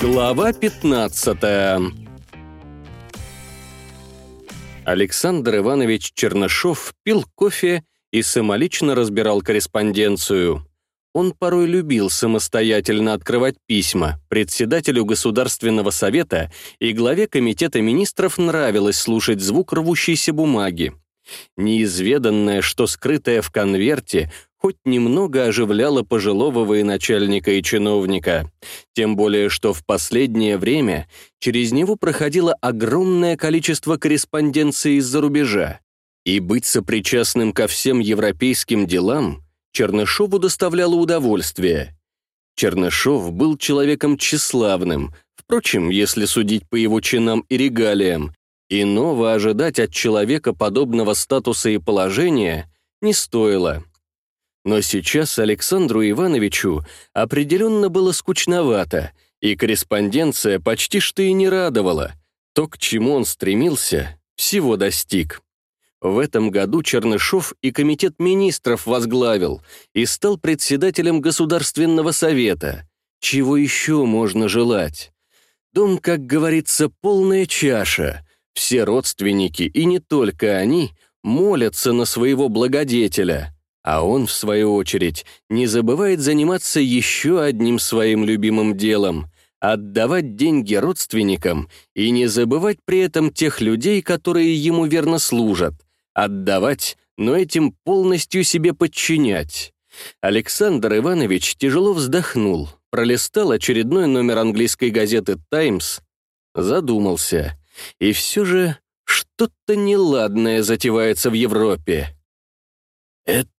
Глава 15 Александр Иванович Чернышов пил кофе и самолично разбирал корреспонденцию. Он порой любил самостоятельно открывать письма. Председателю Государственного совета и главе Комитета министров нравилось слушать звук рвущейся бумаги. Неизведанное, что скрытое в конверте, хоть немного оживляло пожилого военачальника и чиновника. Тем более, что в последнее время через него проходило огромное количество корреспонденции из-за рубежа. И быть сопричастным ко всем европейским делам Чернышову доставляло удовольствие. Чернышов был человеком тщеславным, впрочем, если судить по его чинам и регалиям, иного ожидать от человека подобного статуса и положения не стоило. Но сейчас Александру Ивановичу определенно было скучновато, и корреспонденция почти что и не радовала. То, к чему он стремился, всего достиг. В этом году Чернышов и комитет министров возглавил и стал председателем Государственного совета. Чего еще можно желать? Дом, как говорится, полная чаша. Все родственники, и не только они, молятся на своего благодетеля. А он, в свою очередь, не забывает заниматься еще одним своим любимым делом — отдавать деньги родственникам и не забывать при этом тех людей, которые ему верно служат. Отдавать, но этим полностью себе подчинять. Александр Иванович тяжело вздохнул, пролистал очередной номер английской газеты «Таймс», задумался. И все же что-то неладное затевается в Европе. «Это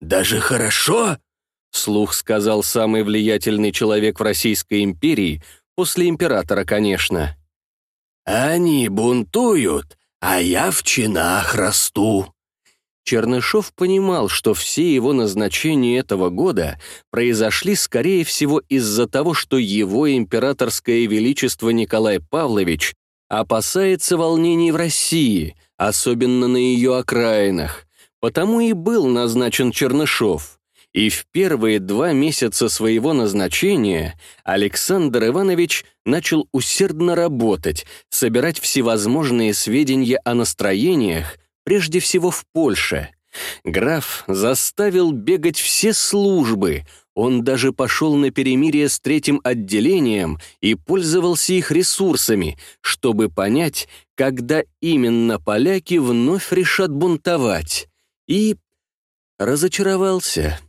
даже хорошо?» — слух сказал самый влиятельный человек в Российской империи, после императора, конечно. «Они бунтуют, а я в чинах расту». Чернышов понимал, что все его назначения этого года произошли, скорее всего, из-за того, что его императорское величество Николай Павлович опасается волнений в России, особенно на ее окраинах. Потому и был назначен Чернышов. И в первые два месяца своего назначения Александр Иванович начал усердно работать, собирать всевозможные сведения о настроениях, прежде всего в Польше. Граф заставил бегать все службы, он даже пошел на перемирие с третьим отделением и пользовался их ресурсами, чтобы понять, когда именно поляки вновь решат бунтовать и разочаровался.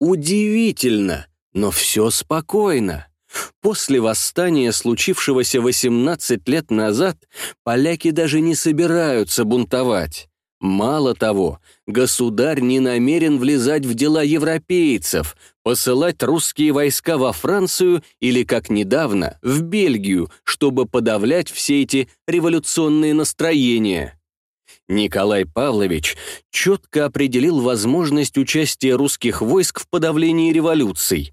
Удивительно, но все спокойно. После восстания, случившегося 18 лет назад, поляки даже не собираются бунтовать. Мало того, государь не намерен влезать в дела европейцев, посылать русские войска во Францию или, как недавно, в Бельгию, чтобы подавлять все эти революционные настроения. Николай Павлович четко определил возможность участия русских войск в подавлении революций.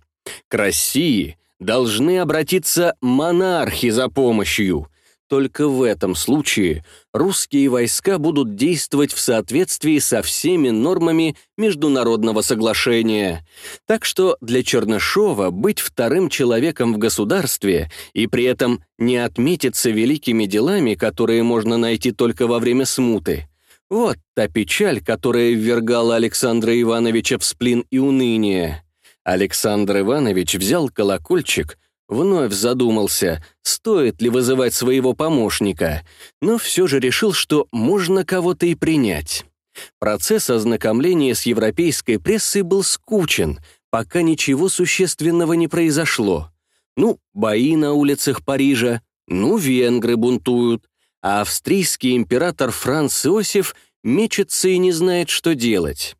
К России должны обратиться монархи за помощью, только в этом случае русские войска будут действовать в соответствии со всеми нормами международного соглашения. Так что для Чернышова быть вторым человеком в государстве и при этом не отметиться великими делами, которые можно найти только во время смуты, вот та печаль, которая ввергала Александра Ивановича в сплин и уныние. Александр Иванович взял колокольчик — Вновь задумался, стоит ли вызывать своего помощника, но все же решил, что можно кого-то и принять. Процесс ознакомления с европейской прессой был скучен, пока ничего существенного не произошло. Ну, бои на улицах Парижа, ну, венгры бунтуют, а австрийский император Франц Иосиф мечется и не знает, что делать.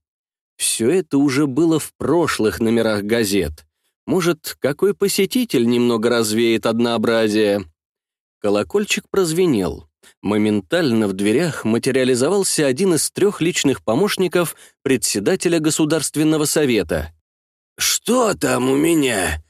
Все это уже было в прошлых номерах газет. Может, какой посетитель немного развеет однообразие? Колокольчик прозвенел. Моментально в дверях материализовался один из трех личных помощников председателя Государственного совета. «Что там у меня?»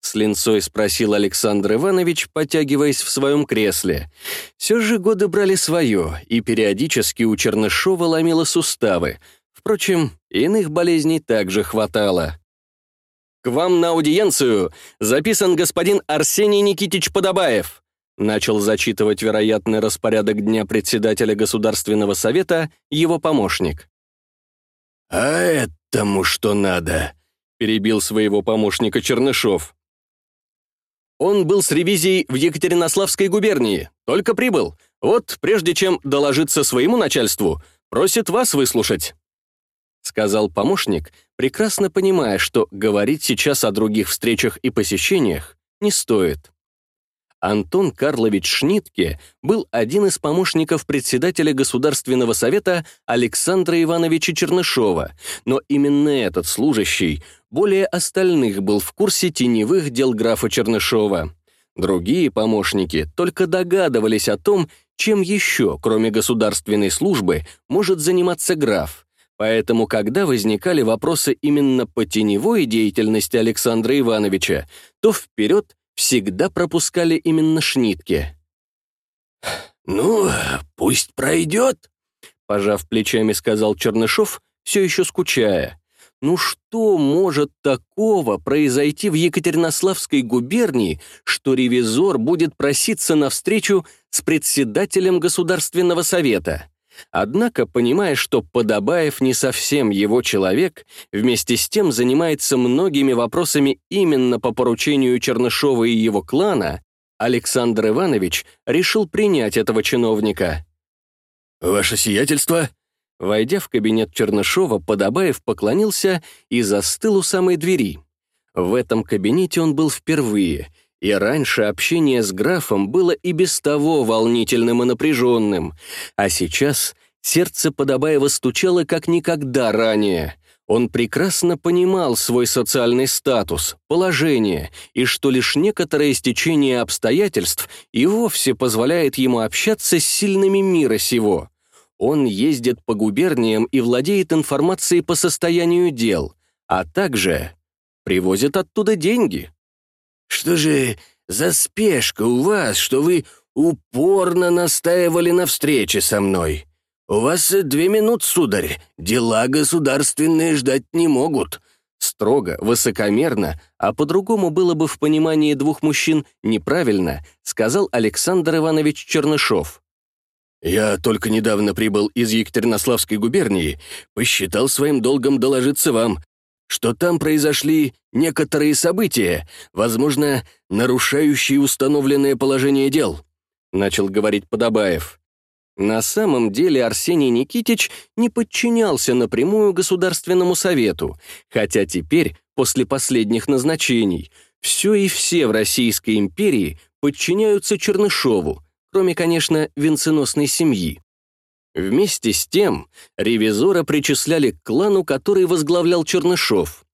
С линцой спросил Александр Иванович, потягиваясь в своем кресле. Все же годы брали свое, и периодически у Чернышова ломило суставы. Впрочем, иных болезней также хватало. К вам на аудиенцию записан господин Арсений Никитич Подобаев», начал зачитывать вероятный распорядок дня председателя Государственного совета его помощник. «А этому что надо?» перебил своего помощника Чернышов. Он был с ревизией в Екатеринославской губернии, только прибыл. Вот, прежде чем доложиться своему начальству, просит вас выслушать», — сказал помощник, прекрасно понимая, что говорить сейчас о других встречах и посещениях не стоит. Антон Карлович Шнитке был один из помощников председателя Государственного совета Александра Ивановича Чернышова, но именно этот служащий более остальных был в курсе теневых дел графа Чернышова. Другие помощники только догадывались о том, чем еще, кроме государственной службы, может заниматься граф. Поэтому, когда возникали вопросы именно по теневой деятельности Александра Ивановича, то вперед всегда пропускали именно шнитки. «Ну, пусть пройдет», — пожав плечами, сказал Чернышов, все еще скучая. Ну что может такого произойти в Екатеринославской губернии, что ревизор будет проситься на встречу с председателем Государственного совета? Однако, понимая, что Подобаев не совсем его человек, вместе с тем занимается многими вопросами именно по поручению Чернышова и его клана, Александр Иванович решил принять этого чиновника. «Ваше сиятельство!» Войдя в кабинет Чернышова, Подобаев поклонился и застыл у самой двери. В этом кабинете он был впервые — и раньше общение с графом было и без того волнительным и напряженным, а сейчас сердце Подобаева стучало как никогда ранее. Он прекрасно понимал свой социальный статус, положение, и что лишь некоторое стечение обстоятельств и вовсе позволяет ему общаться с сильными мира сего. Он ездит по губерниям и владеет информацией по состоянию дел, а также привозит оттуда деньги. Что же за спешка у вас, что вы упорно настаивали на встрече со мной? У вас две минуты, сударь, дела государственные ждать не могут». Строго, высокомерно, а по-другому было бы в понимании двух мужчин неправильно, сказал Александр Иванович Чернышов. «Я только недавно прибыл из Екатеринославской губернии, посчитал своим долгом доложиться вам, что там произошли некоторые события, возможно, нарушающие установленное положение дел», начал говорить Подобаев. На самом деле Арсений Никитич не подчинялся напрямую Государственному совету, хотя теперь, после последних назначений, все и все в Российской империи подчиняются Чернышову, кроме, конечно, венценосной семьи. Вместе с тем, ревизора причисляли к клану, который возглавлял Чернышов.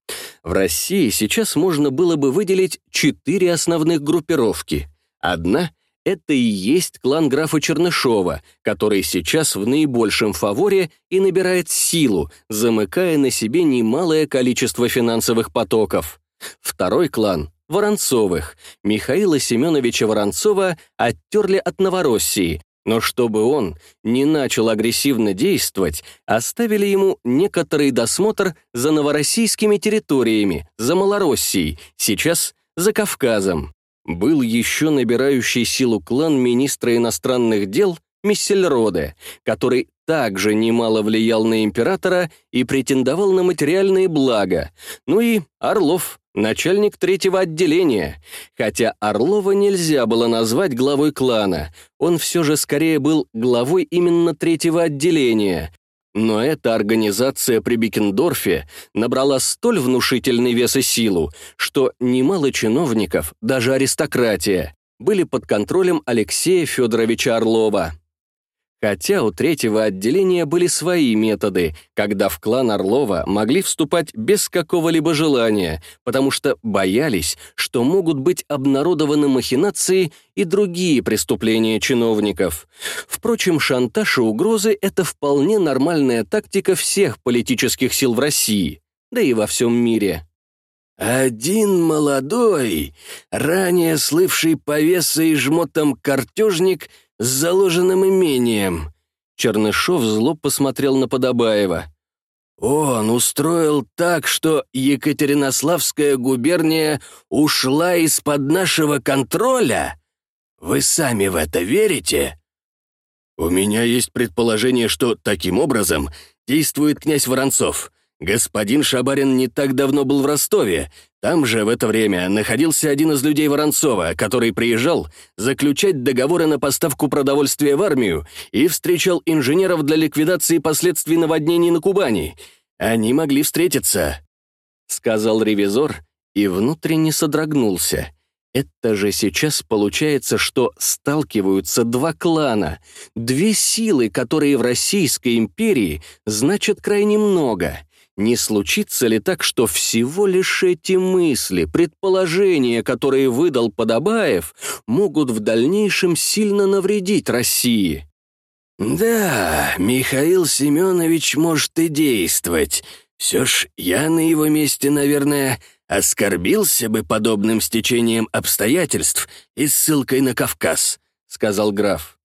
В России сейчас можно было бы выделить четыре основных группировки. Одна — это и есть клан графа Чернышова, который сейчас в наибольшем фаворе и набирает силу, замыкая на себе немалое количество финансовых потоков. Второй клан — Воронцовых. Михаила Семеновича Воронцова оттерли от Новороссии, но чтобы он не начал агрессивно действовать, оставили ему некоторый досмотр за новороссийскими территориями, за Малороссией, сейчас за Кавказом. Был еще набирающий силу клан министра иностранных дел Миссельроде, который также немало влиял на императора и претендовал на материальные блага, ну и Орлов, начальник третьего отделения. Хотя Орлова нельзя было назвать главой клана, он все же скорее был главой именно третьего отделения. Но эта организация при Бикендорфе набрала столь внушительный вес и силу, что немало чиновников, даже аристократия, были под контролем Алексея Федоровича Орлова. Хотя у третьего отделения были свои методы, когда в клан Орлова могли вступать без какого-либо желания, потому что боялись, что могут быть обнародованы махинации и другие преступления чиновников. Впрочем, шантаж и угрозы — это вполне нормальная тактика всех политических сил в России, да и во всем мире. Один молодой, ранее слывший повесой и жмотом картежник — с заложенным имением». Чернышов зло посмотрел на Подобаева. Он устроил так, что Екатеринославская губерния ушла из-под нашего контроля? Вы сами в это верите?» «У меня есть предположение, что таким образом действует князь Воронцов. Господин Шабарин не так давно был в Ростове. Там же в это время находился один из людей Воронцова, который приезжал заключать договоры на поставку продовольствия в армию и встречал инженеров для ликвидации последствий наводнений на Кубани. Они могли встретиться», — сказал ревизор и внутренне содрогнулся. Это же сейчас получается, что сталкиваются два клана, две силы, которые в Российской империи значат крайне много. Не случится ли так, что всего лишь эти мысли, предположения, которые выдал Подобаев, могут в дальнейшем сильно навредить России? «Да, Михаил Семенович может и действовать. Все ж я на его месте, наверное, оскорбился бы подобным стечением обстоятельств и ссылкой на Кавказ», — сказал граф.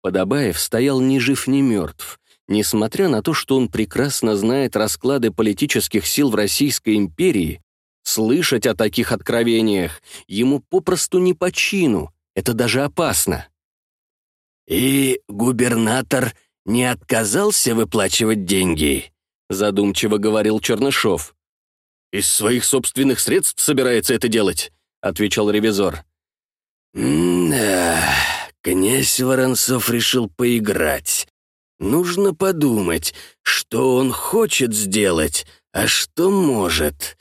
Подобаев стоял ни жив, ни мертв. Несмотря на то, что он прекрасно знает расклады политических сил в Российской империи, слышать о таких откровениях ему попросту не по чину, это даже опасно. «И губернатор не отказался выплачивать деньги?» задумчиво говорил Чернышов. «Из своих собственных средств собирается это делать», — отвечал ревизор. «Да, князь Воронцов решил поиграть. Нужно подумать, что он хочет сделать, а что может.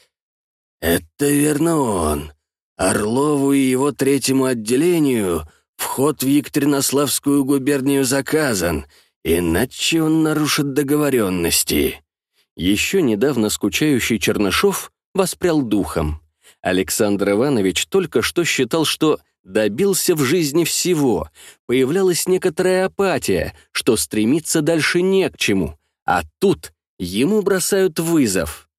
Это верно он. Орлову и его третьему отделению вход в Екатеринославскую губернию заказан, иначе он нарушит договоренности. Еще недавно скучающий Чернышов воспрял духом. Александр Иванович только что считал, что добился в жизни всего, появлялась некоторая апатия, что стремиться дальше не к чему, а тут ему бросают вызов.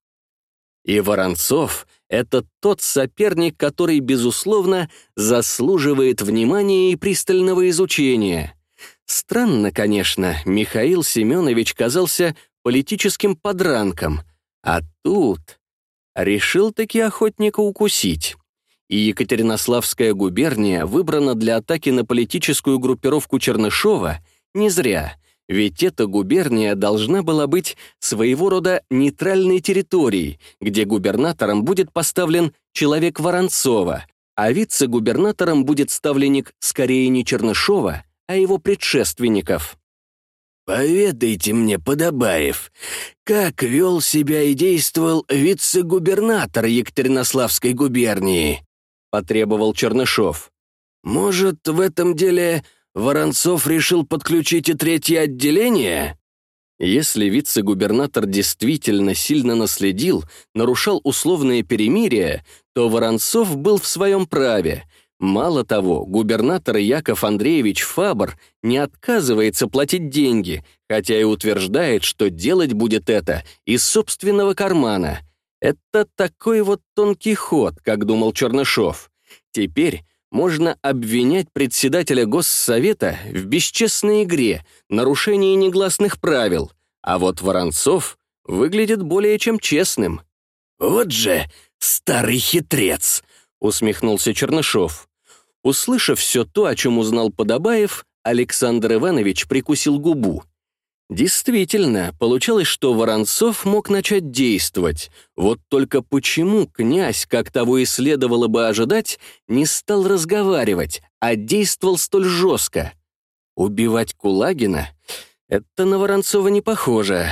И Воронцов — это тот соперник, который, безусловно, заслуживает внимания и пристального изучения. Странно, конечно, Михаил Семенович казался политическим подранком, а тут решил таки охотника укусить. И Екатеринославская губерния выбрана для атаки на политическую группировку Чернышова не зря, ведь эта губерния должна была быть своего рода нейтральной территорией, где губернатором будет поставлен человек Воронцова, а вице-губернатором будет ставленник скорее не Чернышова, а его предшественников. «Поведайте мне, Подобаев, как вел себя и действовал вице-губернатор Екатеринославской губернии?» — потребовал Чернышов. «Может, в этом деле Воронцов решил подключить и третье отделение?» Если вице-губернатор действительно сильно наследил, нарушал условное перемирие, то Воронцов был в своем праве — Мало того, губернатор Яков Андреевич Фабр не отказывается платить деньги, хотя и утверждает, что делать будет это из собственного кармана. Это такой вот тонкий ход, как думал Чернышов. Теперь можно обвинять председателя Госсовета в бесчестной игре, нарушении негласных правил, а вот Воронцов выглядит более чем честным. «Вот же старый хитрец!» усмехнулся Чернышов. Услышав все то, о чем узнал Подобаев, Александр Иванович прикусил губу. Действительно, получалось, что Воронцов мог начать действовать. Вот только почему князь, как того и следовало бы ожидать, не стал разговаривать, а действовал столь жестко? Убивать Кулагина? Это на Воронцова не похоже.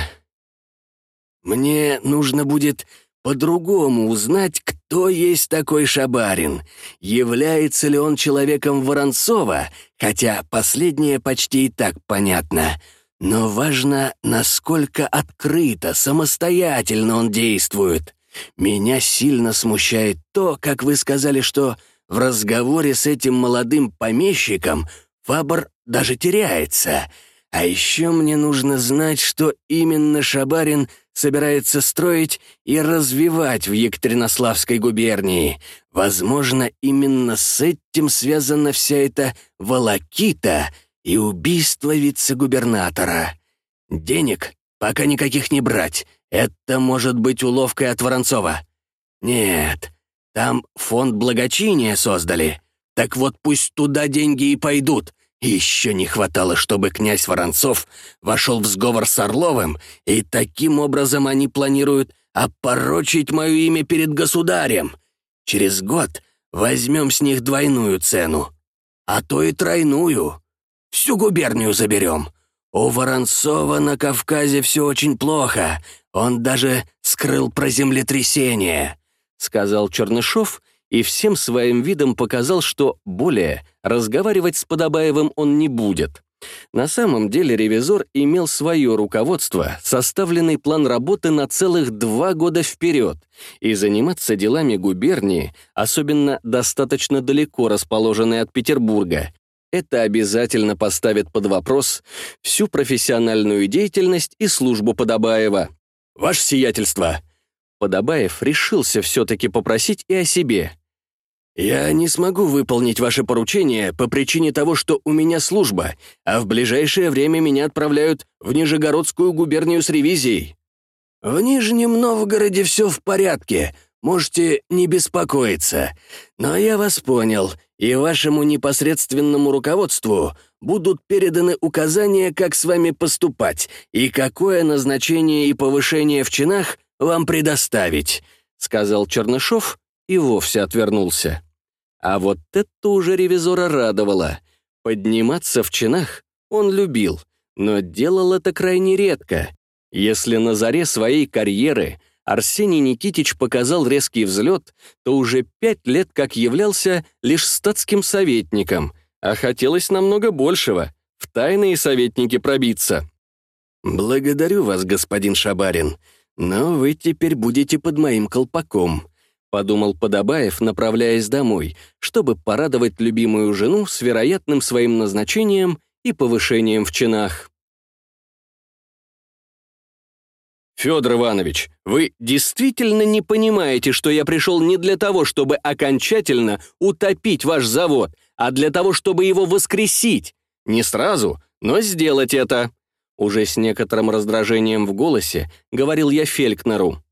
«Мне нужно будет по-другому узнать, кто есть такой Шабарин, является ли он человеком Воронцова, хотя последнее почти и так понятно. Но важно, насколько открыто, самостоятельно он действует. Меня сильно смущает то, как вы сказали, что в разговоре с этим молодым помещиком Фабр даже теряется. А еще мне нужно знать, что именно Шабарин — собирается строить и развивать в Екатеринославской губернии. Возможно, именно с этим связана вся эта волокита и убийство вице-губернатора. Денег пока никаких не брать. Это может быть уловкой от Воронцова. Нет, там фонд благочиния создали. Так вот пусть туда деньги и пойдут. Еще не хватало, чтобы князь Воронцов вошел в сговор с Орловым, и таким образом они планируют опорочить мое имя перед государем. Через год возьмем с них двойную цену, а то и тройную. Всю губернию заберем. У Воронцова на Кавказе все очень плохо. Он даже скрыл про землетрясение», — сказал Чернышов и всем своим видом показал, что более разговаривать с Подобаевым он не будет. На самом деле ревизор имел свое руководство, составленный план работы на целых два года вперед, и заниматься делами губернии, особенно достаточно далеко расположенной от Петербурга, это обязательно поставит под вопрос всю профессиональную деятельность и службу Подобаева. «Ваше сиятельство!» Подобаев решился все-таки попросить и о себе. «Я не смогу выполнить ваше поручение по причине того, что у меня служба, а в ближайшее время меня отправляют в Нижегородскую губернию с ревизией». «В Нижнем Новгороде все в порядке, можете не беспокоиться. Но я вас понял, и вашему непосредственному руководству будут переданы указания, как с вами поступать и какое назначение и повышение в чинах вам предоставить», сказал Чернышов и вовсе отвернулся. А вот это уже ревизора радовало. Подниматься в чинах он любил, но делал это крайне редко. Если на заре своей карьеры – Арсений Никитич показал резкий взлет, то уже пять лет как являлся лишь статским советником, а хотелось намного большего — в тайные советники пробиться. «Благодарю вас, господин Шабарин, но вы теперь будете под моим колпаком», — подумал Подобаев, направляясь домой, чтобы порадовать любимую жену с вероятным своим назначением и повышением в чинах. «Федор Иванович, вы действительно не понимаете, что я пришел не для того, чтобы окончательно утопить ваш завод, а для того, чтобы его воскресить? Не сразу, но сделать это!» Уже с некоторым раздражением в голосе говорил я Фелькнеру.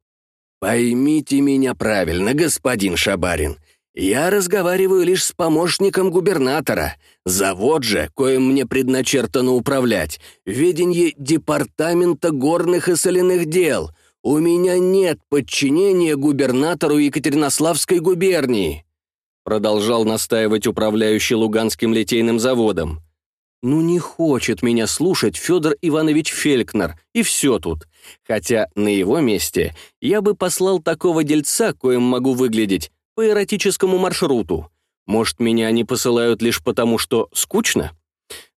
«Поймите меня правильно, господин Шабарин. Я разговариваю лишь с помощником губернатора. Завод же, коим мне предначертано управлять, веденье Департамента горных и соляных дел. У меня нет подчинения губернатору Екатеринославской губернии», продолжал настаивать управляющий Луганским литейным заводом. «Ну не хочет меня слушать Федор Иванович Фелькнер, и все тут. Хотя на его месте я бы послал такого дельца, коим могу выглядеть, по эротическому маршруту. Может, меня они посылают лишь потому, что скучно?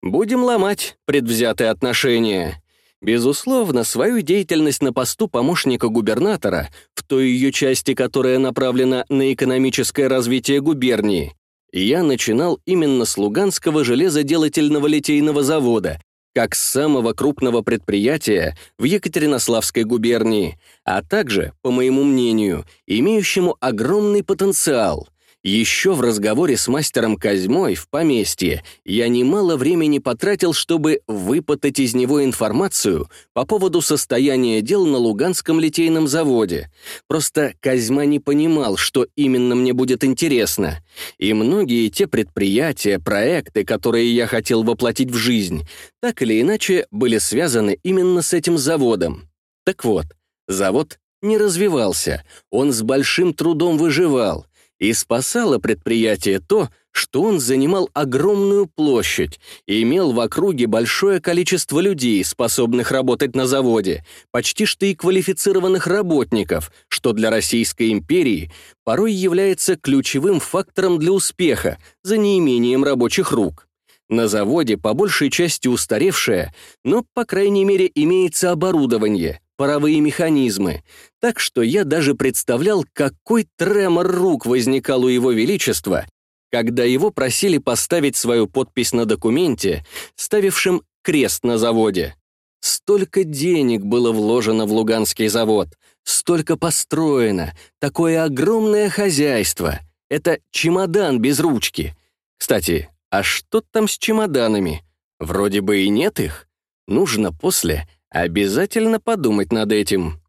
Будем ломать предвзятые отношения. Безусловно, свою деятельность на посту помощника губернатора, в той ее части, которая направлена на экономическое развитие губернии, я начинал именно с Луганского железоделательного литейного завода, как самого крупного предприятия в Екатеринославской губернии, а также, по моему мнению, имеющему огромный потенциал. Еще в разговоре с мастером Козьмой в поместье я немало времени потратил, чтобы выпытать из него информацию по поводу состояния дел на Луганском литейном заводе. Просто Козьма не понимал, что именно мне будет интересно. И многие те предприятия, проекты, которые я хотел воплотить в жизнь, так или иначе были связаны именно с этим заводом. Так вот, завод не развивался, он с большим трудом выживал — и спасало предприятие то, что он занимал огромную площадь и имел в округе большое количество людей, способных работать на заводе, почти что и квалифицированных работников, что для Российской империи порой является ключевым фактором для успеха за неимением рабочих рук. На заводе по большей части устаревшее, но, по крайней мере, имеется оборудование — паровые механизмы, так что я даже представлял, какой тремор рук возникал у его величества, когда его просили поставить свою подпись на документе, ставившем крест на заводе. Столько денег было вложено в Луганский завод, столько построено, такое огромное хозяйство. Это чемодан без ручки. Кстати, а что там с чемоданами? Вроде бы и нет их. Нужно после Обязательно подумать над этим.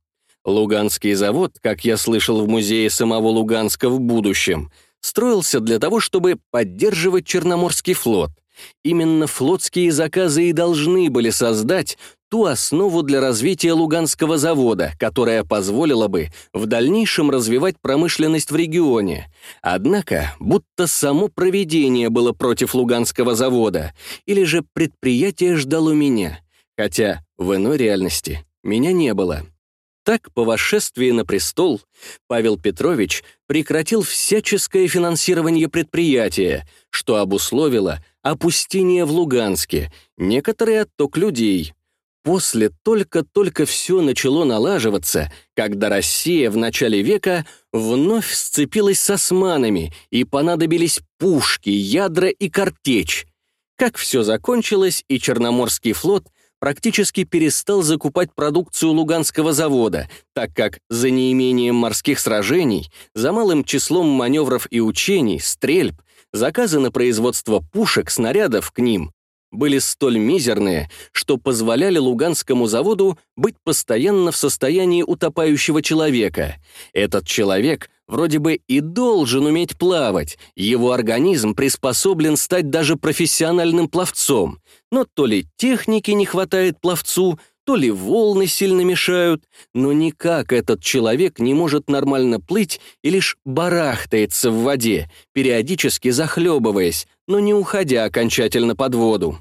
Луганский завод, как я слышал в музее самого Луганска в будущем, строился для того, чтобы поддерживать Черноморский флот. Именно флотские заказы и должны были создать ту основу для развития Луганского завода, которая позволила бы в дальнейшем развивать промышленность в регионе. Однако, будто само проведение было против Луганского завода, или же предприятие ждало меня, хотя в иной реальности меня не было. Так, по восшествии на престол, Павел Петрович прекратил всяческое финансирование предприятия, что обусловило опустение в Луганске, некоторый отток людей, После только-только все начало налаживаться, когда Россия в начале века вновь сцепилась с османами и понадобились пушки, ядра и картечь. Как все закончилось, и Черноморский флот практически перестал закупать продукцию Луганского завода, так как за неимением морских сражений, за малым числом маневров и учений, стрельб, заказы на производство пушек, снарядов к ним были столь мизерные, что позволяли Луганскому заводу быть постоянно в состоянии утопающего человека. Этот человек вроде бы и должен уметь плавать, его организм приспособлен стать даже профессиональным пловцом, но то ли техники не хватает пловцу, то ли волны сильно мешают, но никак этот человек не может нормально плыть и лишь барахтается в воде, периодически захлебываясь, но не уходя окончательно под воду.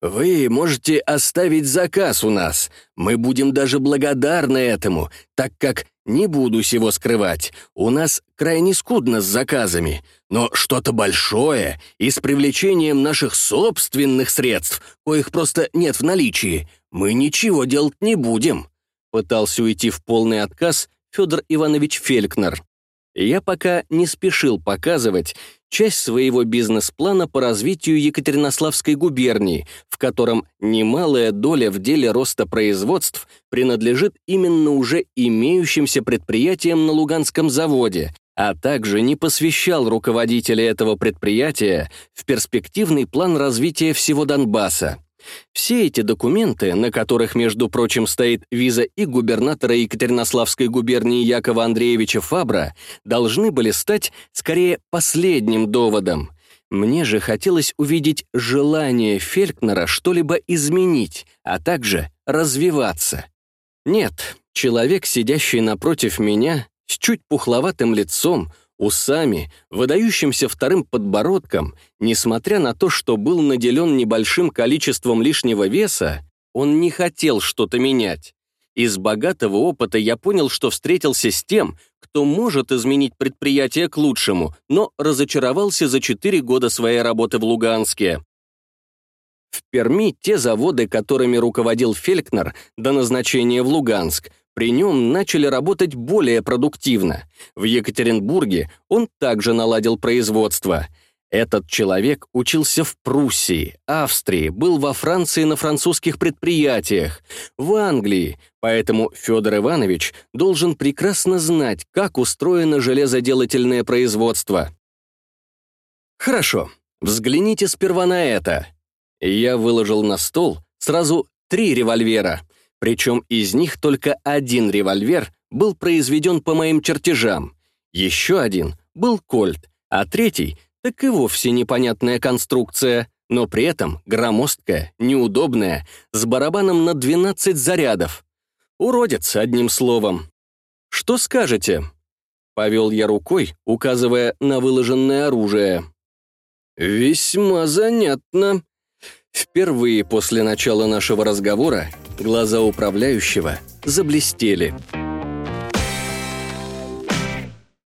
«Вы можете оставить заказ у нас. Мы будем даже благодарны этому, так как, не буду сего скрывать, у нас крайне скудно с заказами, но что-то большое и с привлечением наших собственных средств, коих просто нет в наличии, мы ничего делать не будем», пытался уйти в полный отказ Федор Иванович Фелькнер. Я пока не спешил показывать часть своего бизнес-плана по развитию Екатеринославской губернии, в котором немалая доля в деле роста производств принадлежит именно уже имеющимся предприятиям на Луганском заводе, а также не посвящал руководителя этого предприятия в перспективный план развития всего Донбасса. Все эти документы, на которых, между прочим, стоит виза и губернатора Екатеринославской губернии Якова Андреевича Фабра, должны были стать скорее последним доводом. Мне же хотелось увидеть желание Фелькнера что-либо изменить, а также развиваться. Нет, человек, сидящий напротив меня, с чуть пухловатым лицом, усами, выдающимся вторым подбородком, несмотря на то, что был наделен небольшим количеством лишнего веса, он не хотел что-то менять. Из богатого опыта я понял, что встретился с тем, кто может изменить предприятие к лучшему, но разочаровался за четыре года своей работы в Луганске. В Перми те заводы, которыми руководил Фелькнер до назначения в Луганск, при нем начали работать более продуктивно. В Екатеринбурге он также наладил производство. Этот человек учился в Пруссии, Австрии, был во Франции на французских предприятиях, в Англии, поэтому Федор Иванович должен прекрасно знать, как устроено железоделательное производство. Хорошо, взгляните сперва на это. Я выложил на стол сразу три револьвера — причем из них только один револьвер был произведен по моим чертежам. Еще один был кольт, а третий — так и вовсе непонятная конструкция, но при этом громоздкая, неудобная, с барабаном на 12 зарядов. Уродец, одним словом. «Что скажете?» Повел я рукой, указывая на выложенное оружие. «Весьма занятно». Впервые после начала нашего разговора Глаза управляющего заблестели.